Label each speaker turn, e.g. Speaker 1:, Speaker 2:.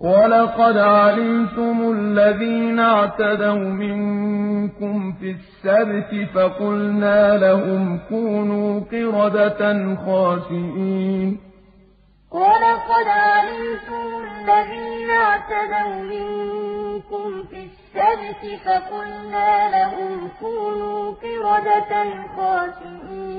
Speaker 1: وَلَقَدْ عَلِمْتُمُ الَّذِينَ اعْتَدَوْا مِنكُمْ فِي السَّبْتِ فَقُلْنَا لَهُمْ كُونُوا قِرَدَةً خَاسِئِينَ وَلَقَدْ عَلِمْتُمُ الَّذِينَ اعْتَدَوْا مِنكُمْ فِي السَّبْتِ فَقُلْنَا لَهُمْ كُونُوا قِرَدَةً خَاسِئِينَ